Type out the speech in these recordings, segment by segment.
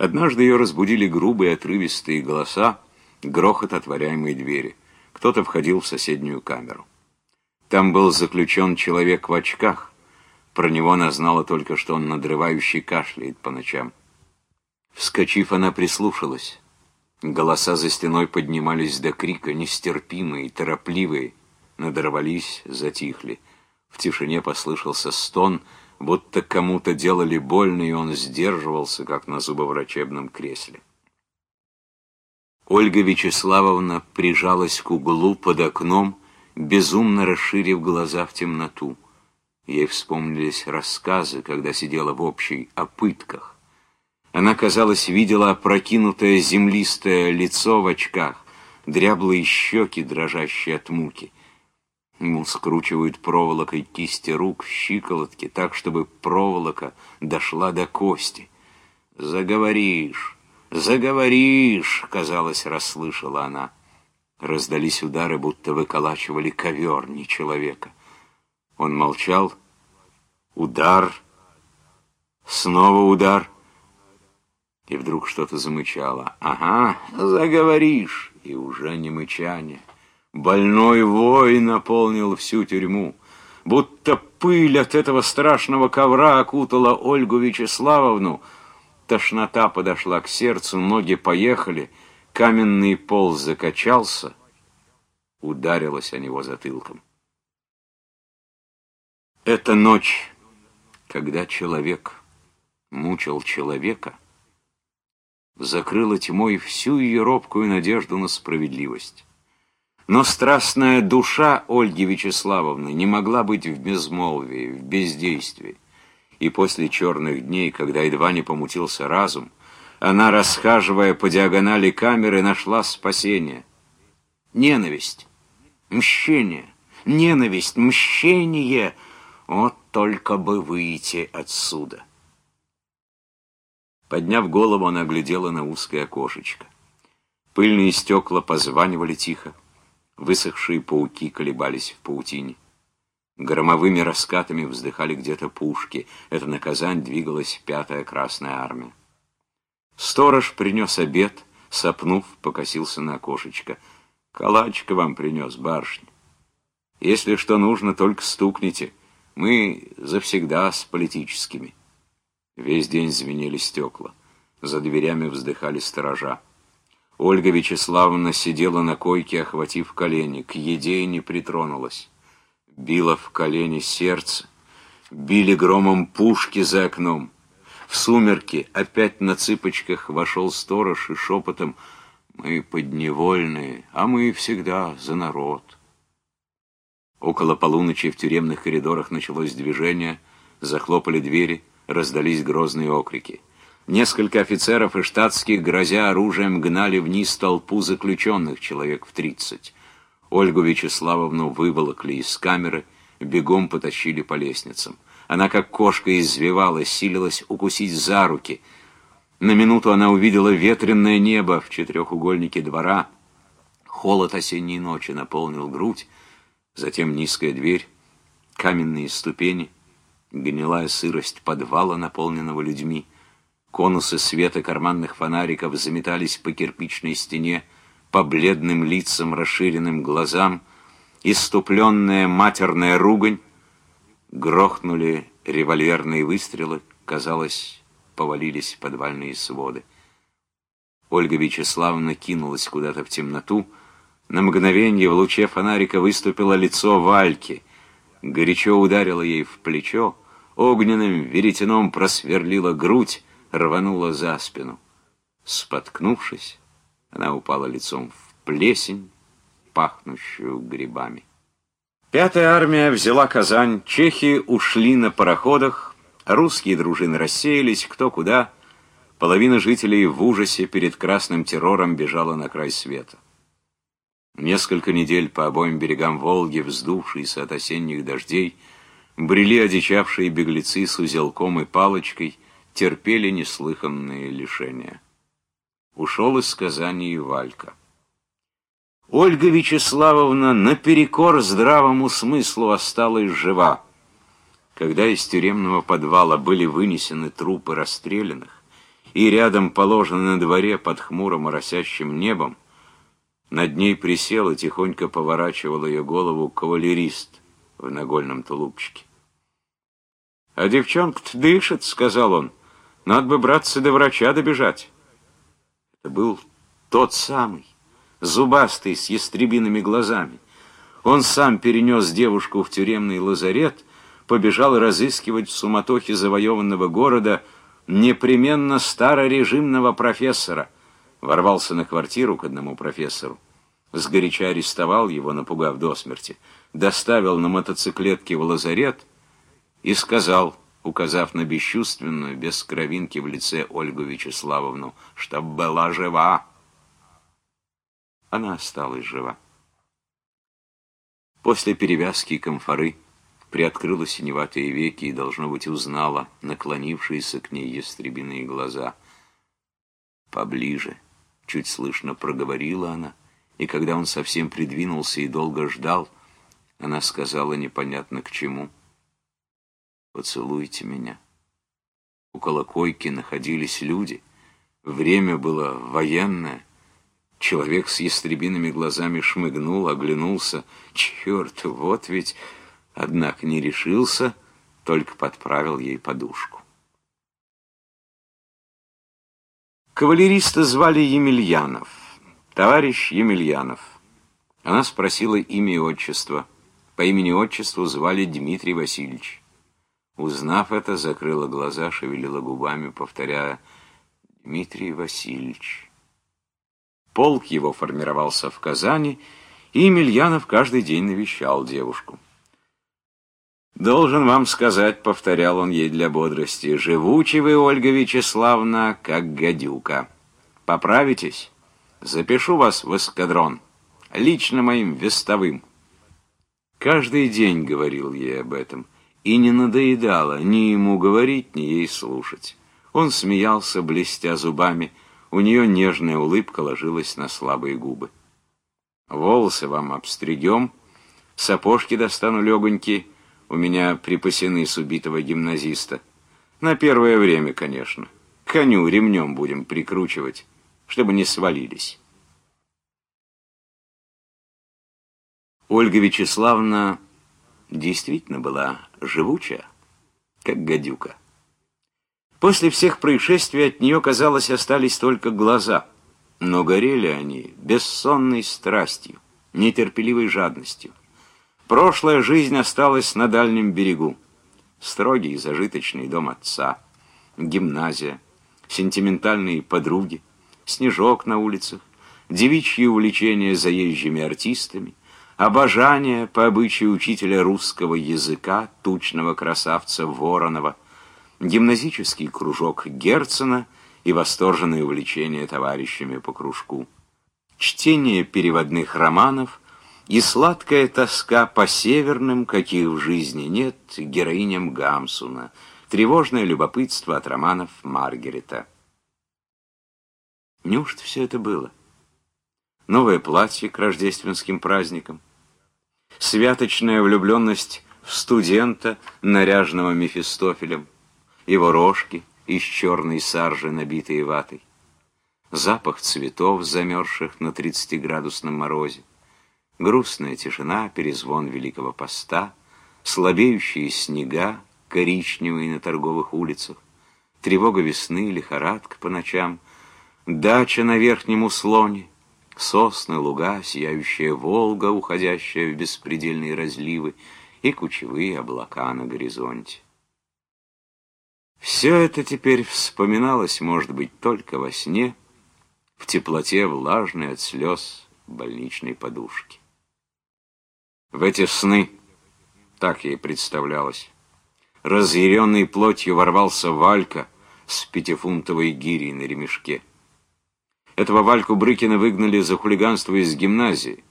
Однажды ее разбудили грубые отрывистые голоса, грохот отворяемой двери. Кто-то входил в соседнюю камеру. Там был заключен человек в очках. Про него она знала только, что он надрывающий кашляет по ночам. Вскочив, она прислушалась. Голоса за стеной поднимались до крика, нестерпимые, торопливые. Надорвались, затихли. В тишине послышался стон, будто кому-то делали больно, и он сдерживался, как на зубоврачебном кресле. Ольга Вячеславовна прижалась к углу под окном, безумно расширив глаза в темноту. Ей вспомнились рассказы, когда сидела в общей о пытках. Она, казалось, видела опрокинутое землистое лицо в очках, дряблые щеки, дрожащие от муки. Ему скручивают проволокой кисти рук, щиколотки, так, чтобы проволока дошла до кости. «Заговоришь, заговоришь!» — казалось, расслышала она. Раздались удары, будто выколачивали ковер, не человека. Он молчал. Удар. Снова удар. И вдруг что-то замычало. «Ага, заговоришь!» И уже не мычание. Больной вой наполнил всю тюрьму. Будто пыль от этого страшного ковра окутала Ольгу Вячеславовну. Тошнота подошла к сердцу, ноги поехали, каменный пол закачался, ударилась о него затылком. Эта ночь, когда человек мучил человека, закрыла тьмой всю ее робкую надежду на справедливость. Но страстная душа Ольги Вячеславовны не могла быть в безмолвии, в бездействии. И после черных дней, когда едва не помутился разум, она, расхаживая по диагонали камеры, нашла спасение. Ненависть, мщение, ненависть, мщение. Вот только бы выйти отсюда. Подняв голову, она глядела на узкое окошечко. Пыльные стекла позванивали тихо. Высохшие пауки колебались в паутине. Громовыми раскатами вздыхали где-то пушки. Это на Казань двигалась пятая Красная Армия. Сторож принес обед, сопнув, покосился на окошечко. «Калачка вам принес, барышня. Если что нужно, только стукните. Мы завсегда с политическими». Весь день звенели стекла. За дверями вздыхали сторожа. Ольга Вячеславовна сидела на койке, охватив колени, к еде не притронулась. Било в колени сердце, били громом пушки за окном. В сумерки опять на цыпочках вошел сторож и шепотом «Мы подневольные, а мы всегда за народ». Около полуночи в тюремных коридорах началось движение, захлопали двери — раздались грозные окрики. Несколько офицеров и штатских, грозя оружием, гнали вниз толпу заключенных, человек в тридцать. Ольгу Вячеславовну выволокли из камеры, бегом потащили по лестницам. Она, как кошка, извивалась, силилась укусить за руки. На минуту она увидела ветренное небо в четырехугольнике двора. Холод осенней ночи наполнил грудь, затем низкая дверь, каменные ступени — гнилая сырость подвала, наполненного людьми. Конусы света карманных фонариков заметались по кирпичной стене, по бледным лицам, расширенным глазам. Иступленная матерная ругань. Грохнули револьверные выстрелы, казалось, повалились подвальные своды. Ольга Вячеславовна кинулась куда-то в темноту. На мгновение в луче фонарика выступило лицо Вальки. Горячо ударило ей в плечо, огненным веретеном просверлила грудь, рванула за спину. Споткнувшись, она упала лицом в плесень, пахнущую грибами. Пятая армия взяла Казань, чехи ушли на пароходах, русские дружины рассеялись кто куда. Половина жителей в ужасе перед красным террором бежала на край света. Несколько недель по обоим берегам Волги, вздувшиеся от осенних дождей, брели одичавшие беглецы с узелком и палочкой, терпели неслыханные лишения. Ушел из Казани и Валька. Ольга Вячеславовна наперекор здравому смыслу осталась жива. Когда из тюремного подвала были вынесены трупы расстрелянных, и рядом положена на дворе под хмурым моросящим небом, над ней присел и тихонько поворачивал ее голову кавалерист в нагольном тулупчике. «А девчонка-то дышит», — сказал он. «Надо бы, братцы, до врача добежать». Это был тот самый, зубастый, с ястребиными глазами. Он сам перенес девушку в тюремный лазарет, побежал разыскивать в суматохе завоеванного города непременно старорежимного профессора. Ворвался на квартиру к одному профессору. Сгоряча арестовал его, напугав до смерти. Доставил на мотоциклетке в лазарет и сказал, указав на бесчувственную, без кровинки в лице Ольгу Вячеславовну, чтоб была жива. Она осталась жива. После перевязки комфоры приоткрыла синеватые веки и, должно быть, узнала наклонившиеся к ней ястребиные глаза. «Поближе», — чуть слышно проговорила она, и когда он совсем придвинулся и долго ждал, она сказала непонятно к чему. «Поцелуйте меня». Около койки находились люди. Время было военное. Человек с ястребиными глазами шмыгнул, оглянулся. Черт, вот ведь... Однако не решился, только подправил ей подушку. Кавалериста звали Емельянов. Товарищ Емельянов. Она спросила имя и отчество. По имени-отчеству звали Дмитрий Васильевич. Узнав это, закрыла глаза, шевелила губами, повторяя «Дмитрий Васильевич». Полк его формировался в Казани, и Емельянов каждый день навещал девушку. «Должен вам сказать», — повторял он ей для бодрости, «живучи вы, Ольга Вячеславна, как гадюка. Поправитесь? Запишу вас в эскадрон, лично моим вестовым». Каждый день говорил ей об этом, и не надоедало ни ему говорить, ни ей слушать. Он смеялся, блестя зубами, у нее нежная улыбка ложилась на слабые губы. «Волосы вам обстригем, сапожки достану легонькие, у меня припасены с убитого гимназиста. На первое время, конечно. Коню ремнем будем прикручивать, чтобы не свалились». Ольга Вячеславна действительно была живучая, как гадюка. После всех происшествий от нее, казалось, остались только глаза, но горели они бессонной страстью, нетерпеливой жадностью. Прошлая жизнь осталась на дальнем берегу. Строгий зажиточный дом отца, гимназия, сентиментальные подруги, снежок на улицах, девичьи увлечения заезжими артистами, обожание по обычаю учителя русского языка, тучного красавца Воронова, гимназический кружок Герцена и восторженное увлечение товарищами по кружку, чтение переводных романов и сладкая тоска по северным, каких в жизни нет, героиням Гамсуна, тревожное любопытство от романов Маргарета. Неужто все это было? Новое платье к рождественским праздникам, святочная влюбленность в студента, наряженного Мефистофелем, его рожки из черной саржи, набитые ватой, запах цветов, замерзших на 30-градусном морозе, грустная тишина, перезвон Великого Поста, слабеющие снега, коричневые на торговых улицах, тревога весны, лихорадка по ночам, дача на верхнем услоне, сосны, луга, сияющая Волга, уходящая в беспредельные разливы, и кучевые облака на горизонте. Все это теперь вспоминалось, может быть, только во сне, в теплоте влажной от слез больничной подушки. В эти сны, так ей представлялось, разъяренной плотью ворвался Валька с пятифунтовой гирей на ремешке. Этого Вальку Брыкина выгнали за хулиганство из гимназии.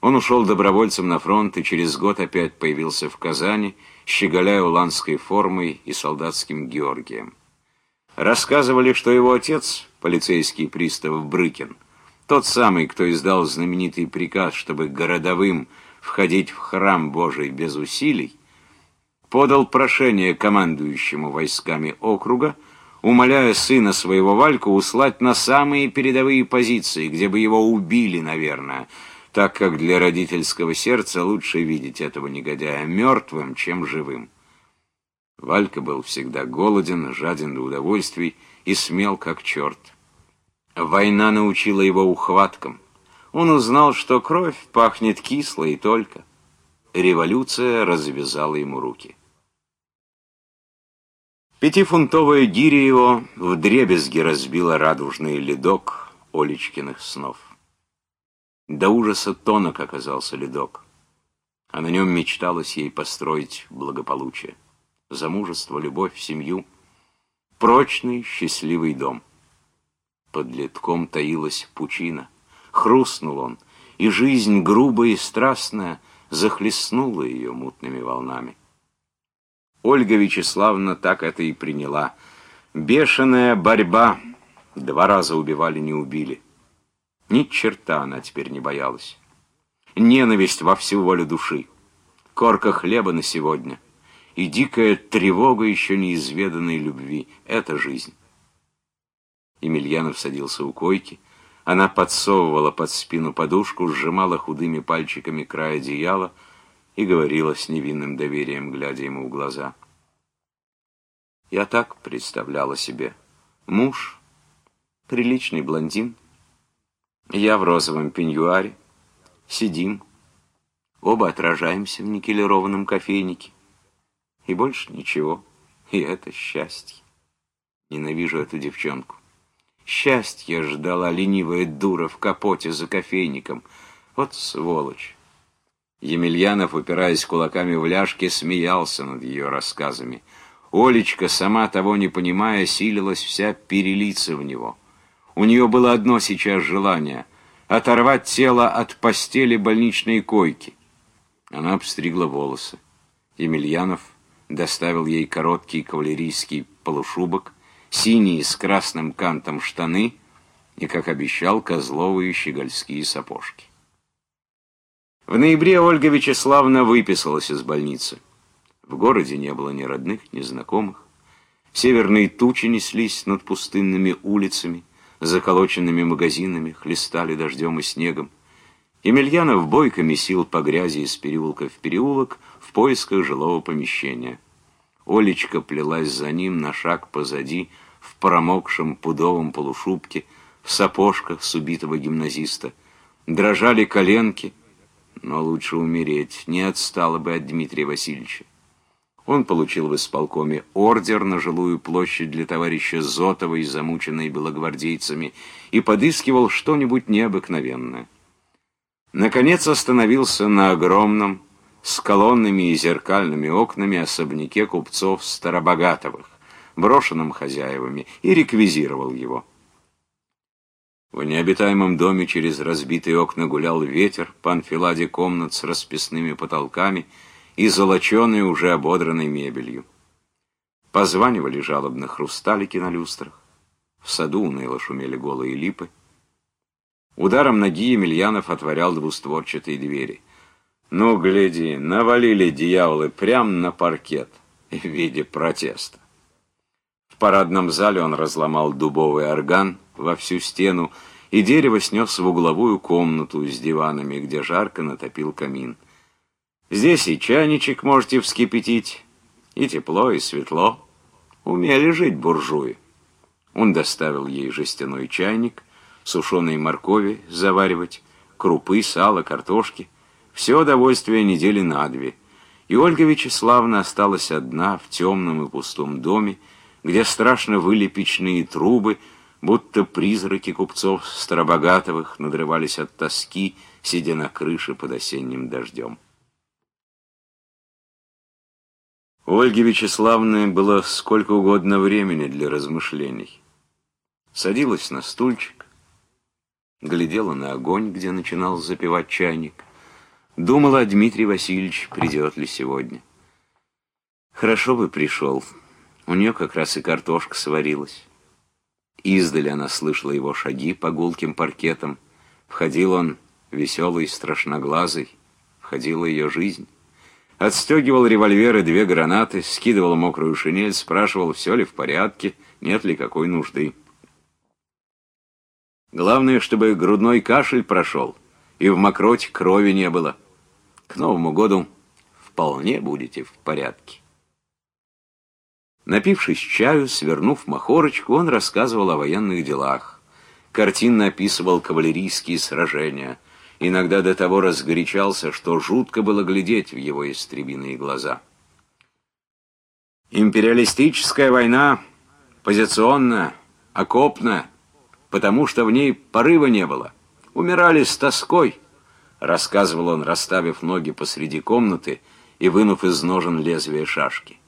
Он ушел добровольцем на фронт и через год опять появился в Казани, щеголяя уланской формой и солдатским Георгием. Рассказывали, что его отец, полицейский пристав Брыкин, тот самый, кто издал знаменитый приказ, чтобы городовым входить в храм Божий без усилий, подал прошение командующему войсками округа умоляя сына своего Вальку услать на самые передовые позиции, где бы его убили, наверное, так как для родительского сердца лучше видеть этого негодяя мертвым, чем живым. Валька был всегда голоден, жаден до удовольствий и смел как черт. Война научила его ухваткам. Он узнал, что кровь пахнет кисло и только. Революция развязала ему руки. Пятифунтовая гиря его вдребезги разбила радужный ледок Олечкиных снов. До ужаса тонок оказался ледок, а на нем мечталось ей построить благополучие, замужество, любовь, семью, прочный счастливый дом. Под ледком таилась пучина, хрустнул он, и жизнь грубая и страстная захлестнула ее мутными волнами. Ольга Вячеславовна так это и приняла. Бешеная борьба. Два раза убивали, не убили. Ни черта она теперь не боялась. Ненависть во всю волю души. Корка хлеба на сегодня. И дикая тревога еще неизведанной любви. Это жизнь. Емельянов садился у койки. Она подсовывала под спину подушку, сжимала худыми пальчиками край одеяла — и говорила с невинным доверием, глядя ему в глаза. Я так представляла себе. Муж, приличный блондин, я в розовом пеньюаре, сидим, оба отражаемся в никелированном кофейнике, и больше ничего, и это счастье. Ненавижу эту девчонку. Счастье ждала ленивая дура в капоте за кофейником. Вот сволочь. Емельянов, упираясь кулаками в ляжки, смеялся над ее рассказами. Олечка, сама того не понимая, силилась вся перелиться в него. У нее было одно сейчас желание — оторвать тело от постели больничной койки. Она обстригла волосы. Емельянов доставил ей короткий кавалерийский полушубок, синие с красным кантом штаны и, как обещал, козловые щегольские сапожки. В ноябре Ольга Вячеславовна выписалась из больницы. В городе не было ни родных, ни знакомых. Северные тучи неслись над пустынными улицами, заколоченными магазинами, хлестали дождем и снегом. Емельянов бойко месил по грязи из переулка в переулок в поисках жилого помещения. Олечка плелась за ним на шаг позади, в промокшем пудовом полушубке, в сапожках с убитого гимназиста. Дрожали коленки — но лучше умереть, не отстало бы от Дмитрия Васильевича. Он получил в исполкоме ордер на жилую площадь для товарища Зотовой, замученной белогвардейцами, и подыскивал что-нибудь необыкновенное. Наконец остановился на огромном, с колоннами и зеркальными окнами особняке купцов Старобогатовых, брошенном хозяевами, и реквизировал его. В необитаемом доме через разбитые окна гулял ветер по анфиладе комнат с расписными потолками и золоченой уже ободранной мебелью. Позванивали жалобно хрусталики на люстрах. В саду уныло шумели голые липы. Ударом ноги Емельянов отворял двустворчатые двери. Ну, гляди, навалили дьяволы прямо на паркет в виде протеста. В парадном зале он разломал дубовый орган, во всю стену, и дерево снес в угловую комнату с диванами, где жарко натопил камин. Здесь и чайничек можете вскипятить, и тепло, и светло. Умели жить буржуи. Он доставил ей жестяной чайник, сушеные моркови заваривать, крупы, сало, картошки. Все удовольствие недели на две. И Ольга Вячеславна осталась одна в темном и пустом доме, где страшно выли печные трубы, будто призраки купцов Старобогатовых надрывались от тоски, сидя на крыше под осенним дождем. У Ольги Вячеславны было сколько угодно времени для размышлений. Садилась на стульчик, глядела на огонь, где начинал запивать чайник, думала, Дмитрий Васильевич придет ли сегодня. Хорошо бы пришел, у нее как раз и картошка сварилась. Издали она слышала его шаги по гулким паркетам. Входил он, веселый, страшноглазый. Входила ее жизнь. Отстегивал револьверы две гранаты, скидывал мокрую шинель, спрашивал, все ли в порядке, нет ли какой нужды. Главное, чтобы грудной кашель прошел, и в мокроте крови не было. К Новому году вполне будете в порядке. Напившись чаю, свернув махорочку, он рассказывал о военных делах. Картинно описывал кавалерийские сражения. Иногда до того разгорячался, что жутко было глядеть в его истребиные глаза. Империалистическая война, позиционная, окопная, потому что в ней порыва не было. Умирали с тоской, рассказывал он, расставив ноги посреди комнаты и вынув из ножен лезвие шашки.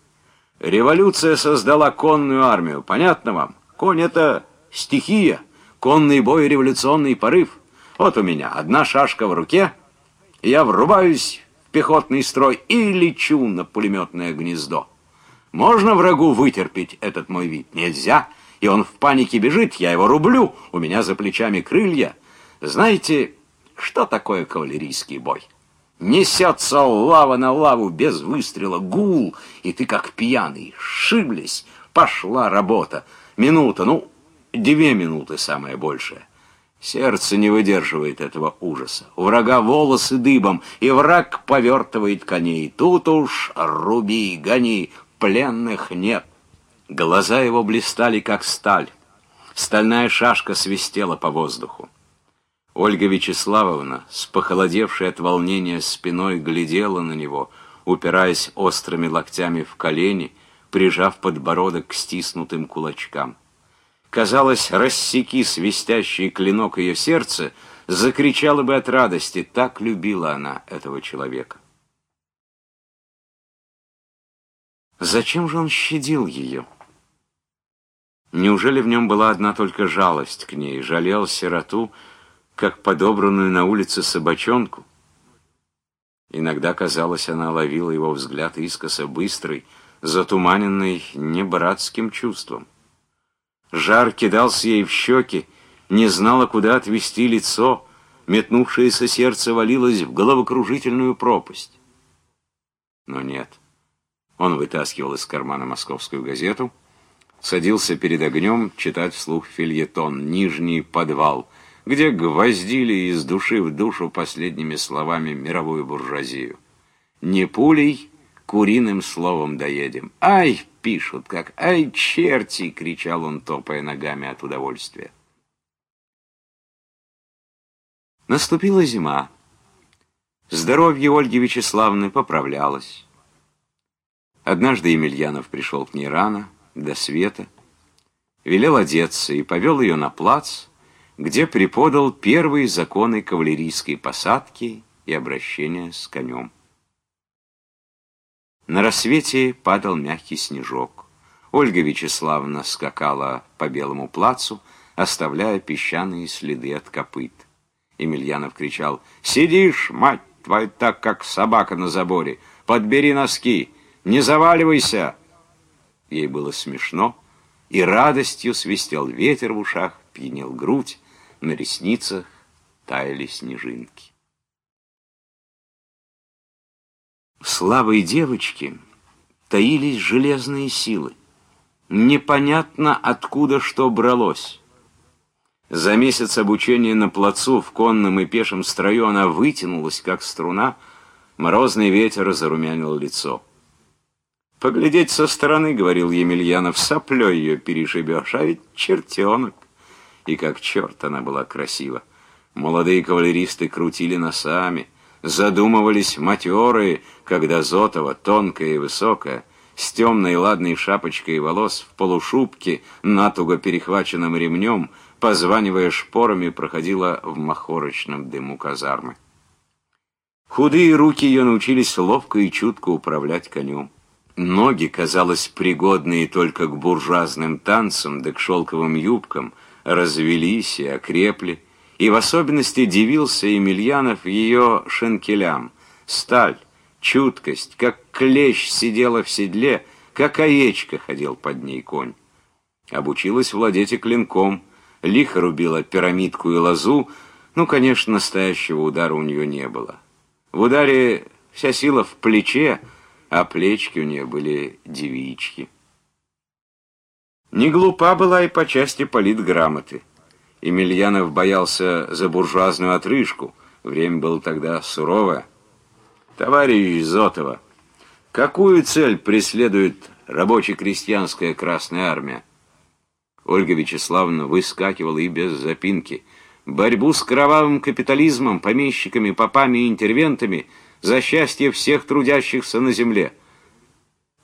Революция создала конную армию, понятно вам? Конь — это стихия, конный бой — революционный порыв. Вот у меня одна шашка в руке, я врубаюсь в пехотный строй и лечу на пулеметное гнездо. Можно врагу вытерпеть этот мой вид? Нельзя и он в панике бежит, я его рублю, у меня за плечами крылья. Знаете, что такое кавалерийский бой? Несется лава на лаву без выстрела, гул, и ты как пьяный, шиблись, пошла работа. Минута, ну, две минуты самое большее. Сердце не выдерживает этого ужаса. У врага волосы дыбом, и враг повертывает коней. Тут уж руби, гони, пленных нет. Глаза его блистали, как сталь. Стальная шашка свистела по воздуху. Ольга Вячеславовна, с похолодевшей от волнения спиной, глядела на него, упираясь острыми локтями в колени, прижав подбородок к стиснутым кулачкам. Казалось, рассеки свистящий клинок ее сердца, закричала бы от радости, так любила она этого человека. Зачем же он щадил ее? Неужели в нем была одна только жалость к ней, жалел сироту, как подобранную на улице собачонку? Иногда, казалось, она ловила его взгляд искоса быстрый, затуманенный небратским чувством. Жар кидался ей в щеки, не знала, куда отвести лицо, метнувшееся сердце валилось в головокружительную пропасть. Но нет. Он вытаскивал из кармана московскую газету — садился перед огнем читать вслух фильетон «Нижний подвал», где гвоздили из души в душу последними словами мировую буржуазию. «Не пулей, куриным словом доедем». «Ай!» — пишут, как «Ай, черти!» — кричал он, топая ногами от удовольствия. Наступила зима. Здоровье Ольги Вячеславны поправлялось. Однажды Емельянов пришел к ней рано, до света, велел одеться и повел ее на плац, где преподал первые законы кавалерийской посадки и обращения с конем. На рассвете падал мягкий снежок. Ольга Вячеславовна скакала по белому плацу, оставляя песчаные следы от копыт. Емельянов кричал «Сидишь, мать твою, так, как собака на заборе! Подбери носки! Не заваливайся!» Ей было смешно, и радостью свистел ветер в ушах, пьянел грудь, на ресницах таяли снежинки. В слабой девочке таились железные силы. Непонятно, откуда что бралось. За месяц обучения на плацу в конном и пешем строю она вытянулась, как струна, морозный ветер зарумянил лицо. «Поглядеть со стороны, — говорил Емельянов, — соплей ее перешибешь, а ведь чертенок». И как черт она была красива. Молодые кавалеристы крутили носами, задумывались матерые, когда Зотова, тонкая и высокая, с темной ладной шапочкой волос, в полушубке, натуго перехваченным ремнем, позванивая шпорами, проходила в махорочном дыму казармы. Худые руки ее научились ловко и чутко управлять конем. Ноги, казалось, пригодные только к буржуазным танцам да к шелковым юбкам, развелись и окрепли, и в особенности дивился Емельянов ее шенкелям. Сталь, чуткость, как клещ сидела в седле, как овечка ходил под ней конь. Обучилась владеть и клинком, лихо рубила пирамидку и лозу, ну, конечно, настоящего удара у нее не было. В ударе Вся сила в плече, а плечки у нее были девички. Не глупа была и по части политграмоты. Емельянов боялся за буржуазную отрыжку. Время было тогда суровое. Товарищ Зотова, какую цель преследует рабоче-крестьянская Красная Армия? Ольга Вячеславовна выскакивала и без запинки. Борьбу с кровавым капитализмом, помещиками, попами и интервентами за счастье всех трудящихся на земле –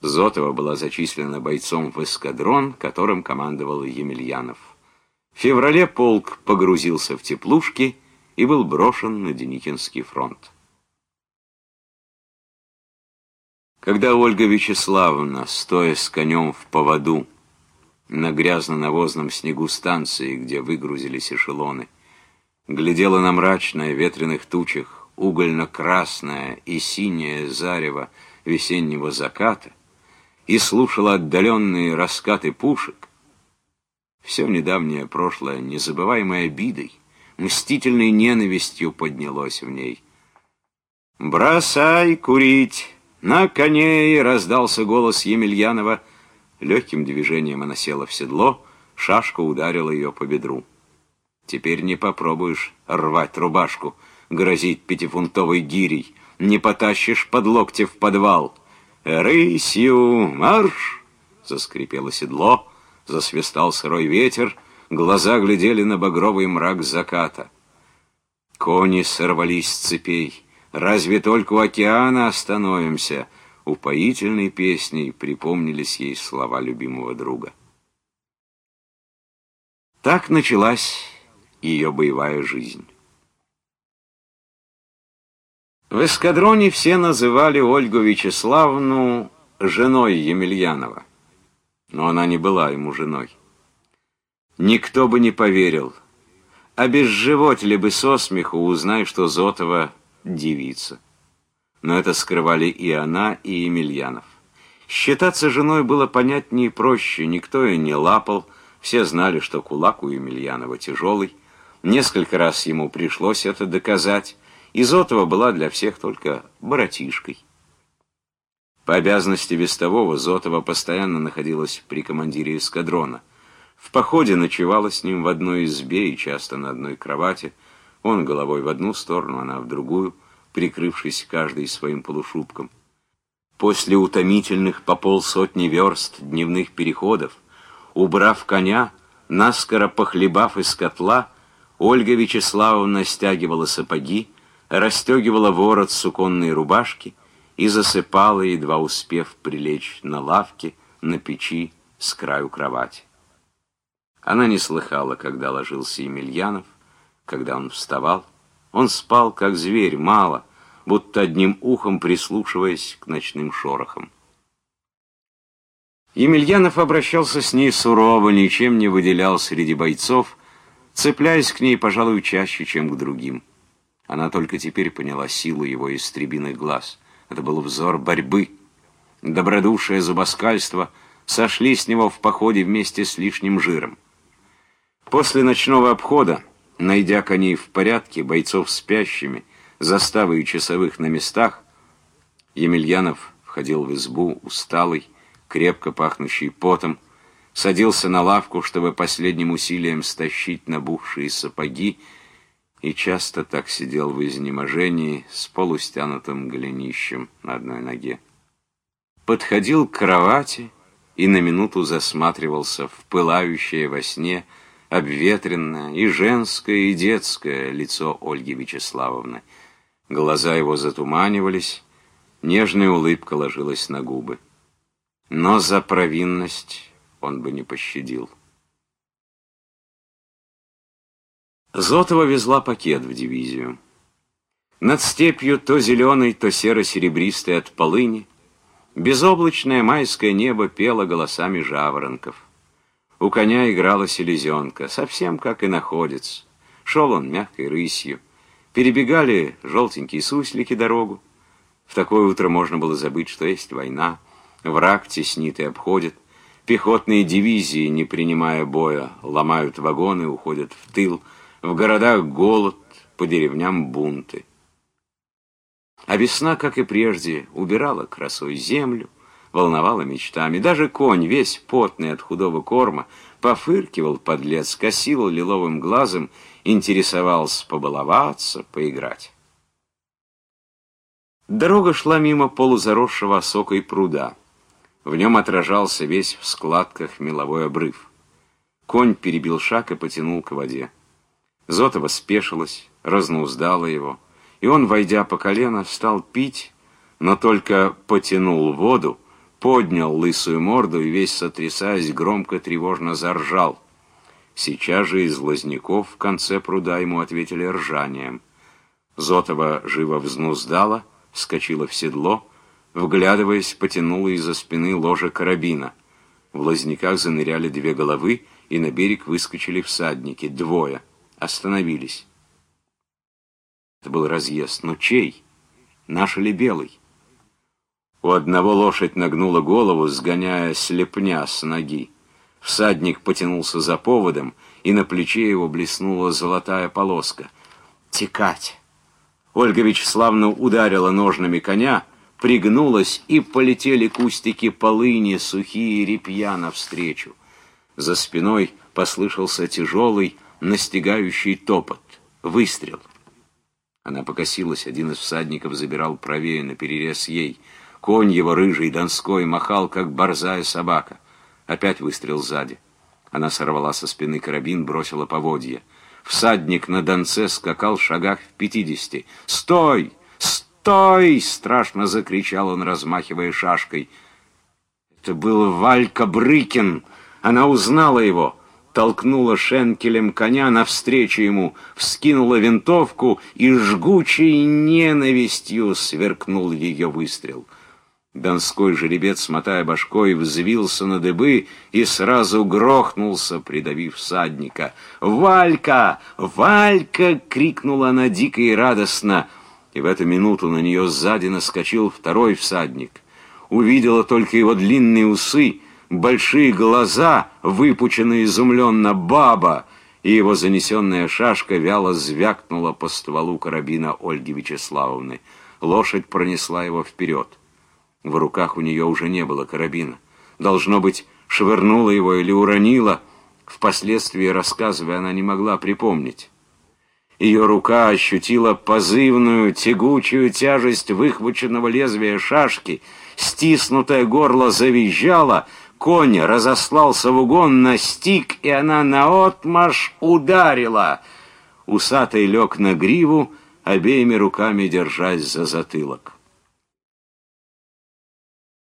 Зотова была зачислена бойцом в эскадрон, которым командовал Емельянов. В феврале полк погрузился в теплушки и был брошен на Деникинский фронт. Когда Ольга Вячеславовна, стоя с конем в поводу, на грязно-навозном снегу станции, где выгрузились эшелоны, глядела на мрачное ветреных тучах угольно-красное и синее зарево весеннего заката, и слушала отдаленные раскаты пушек, все недавнее прошлое, незабываемой обидой, мстительной ненавистью поднялось в ней. «Бросай курить! На коней!» — раздался голос Емельянова. Легким движением она села в седло, шашка ударила ее по бедру. «Теперь не попробуешь рвать рубашку, грозить пятифунтовой гирей, не потащишь под локти в подвал». «Рысью марш!» — заскрипело седло, засвистал сырой ветер, глаза глядели на багровый мрак заката. Кони сорвались с цепей. «Разве только у океана остановимся?» Упоительной песней припомнились ей слова любимого друга. Так началась ее боевая жизнь. В эскадроне все называли Ольгу Вячеславну женой Емельянова. Но она не была ему женой. Никто бы не поверил. Безживотели бы со смеху, узнай, что Зотова девица. Но это скрывали и она, и Емельянов. Считаться женой было понятнее и проще, никто ее не лапал, все знали, что кулак у Емельянова тяжелый. Несколько раз ему пришлось это доказать, Изотова была для всех только братишкой. По обязанности вестового Зотова постоянно находилась при командире эскадрона. В походе ночевала с ним в одной избе и часто на одной кровати. Он головой в одну сторону, она в другую, прикрывшись каждый своим полушубком. После утомительных по полсотни верст дневных переходов, убрав коня, наскоро похлебав из котла, Ольга Вячеславовна стягивала сапоги, расстегивала ворот суконной рубашки и засыпала, едва успев прилечь на лавке, на печи, с краю кровати. Она не слыхала, когда ложился Емельянов, когда он вставал. Он спал, как зверь, мало, будто одним ухом прислушиваясь к ночным шорохам. Емельянов обращался с ней сурово, ничем не выделял среди бойцов, цепляясь к ней, пожалуй, чаще, чем к другим. Она только теперь поняла силу его истребиных глаз. Это был взор борьбы. Добродушие, зубоскальство сошли с него в походе вместе с лишним жиром. После ночного обхода, найдя коней в порядке, бойцов спящими, заставы и часовых на местах, Емельянов входил в избу усталый, крепко пахнущий потом, садился на лавку, чтобы последним усилием стащить набухшие сапоги, и часто так сидел в изнеможении с полустянутым голенищем на одной ноге. Подходил к кровати и на минуту засматривался в пылающее во сне обветренное и женское, и детское лицо Ольги Вячеславовны. Глаза его затуманивались, нежная улыбка ложилась на губы. Но за провинность он бы не пощадил. Зотова везла пакет в дивизию. Над степью то зеленый, то серо-серебристый от полыни, безоблачное майское небо пело голосами жаворонков. У коня играла селезенка, совсем как и находец. Шел он мягкой рысью. Перебегали желтенькие суслики дорогу. В такое утро можно было забыть, что есть война. Враг теснит и обходит. Пехотные дивизии, не принимая боя, ломают вагоны, уходят в тыл — в городах голод, по деревням бунты. А весна, как и прежде, убирала красой землю, волновала мечтами. Даже конь, весь потный от худого корма, пофыркивал подлец, косил лиловым глазом, интересовался побаловаться, поиграть. Дорога шла мимо полузаросшего осокой пруда. В нем отражался весь в складках меловой обрыв. Конь перебил шаг и потянул к воде. Зотова спешилась, разнуздала его, и он, войдя по колено, стал пить, но только потянул воду, поднял лысую морду и, весь сотрясаясь, громко тревожно заржал. Сейчас же из лозняков в конце пруда ему ответили ржанием. Зотова живо взнуздала, вскочила в седло, вглядываясь, потянула из-за спины ложе карабина. В лозняках заныряли две головы, и на берег выскочили всадники, двое, остановились. Это был разъезд, но чей? Наш или белый? У одного лошадь нагнула голову, сгоняя слепня с ноги. Всадник потянулся за поводом, и на плече его блеснула золотая полоска. «Текать!» Ольга Вячеславовна ударила ножными коня, пригнулась, и полетели кустики полыни, сухие репья навстречу. За спиной послышался тяжелый, настигающий топот. Выстрел. Она покосилась, один из всадников забирал правее на перерез ей — Конь его рыжий, донской, махал, как борзая собака. Опять выстрел сзади. Она сорвала со спины карабин, бросила поводья. Всадник на донце скакал в шагах в пятидесяти. «Стой! Стой!» — страшно закричал он, размахивая шашкой. Это был Валька Брыкин. Она узнала его. Толкнула шенкелем коня навстречу ему, вскинула винтовку, и жгучей ненавистью сверкнул ее выстрел — Донской жеребец, мотая башкой, взвился на дыбы и сразу грохнулся, придавив всадника. «Валька! Валька!» — крикнула она дико и радостно. И в эту минуту на нее сзади наскочил второй всадник. Увидела только его длинные усы, большие глаза, выпученные изумленно баба, и его занесенная шашка вяло звякнула по стволу карабина Ольги Вячеславовны. Лошадь пронесла его вперед. В руках у нее уже не было карабина. Должно быть, швырнула его или уронила. Впоследствии, рассказывая, она не могла припомнить. Ее рука ощутила позывную, тягучую тяжесть выхваченного лезвия шашки, стиснутое горло завизжало, конь разослался в угон, настиг, и она наотмашь ударила. Усатый лег на гриву, обеими руками держась за затылок.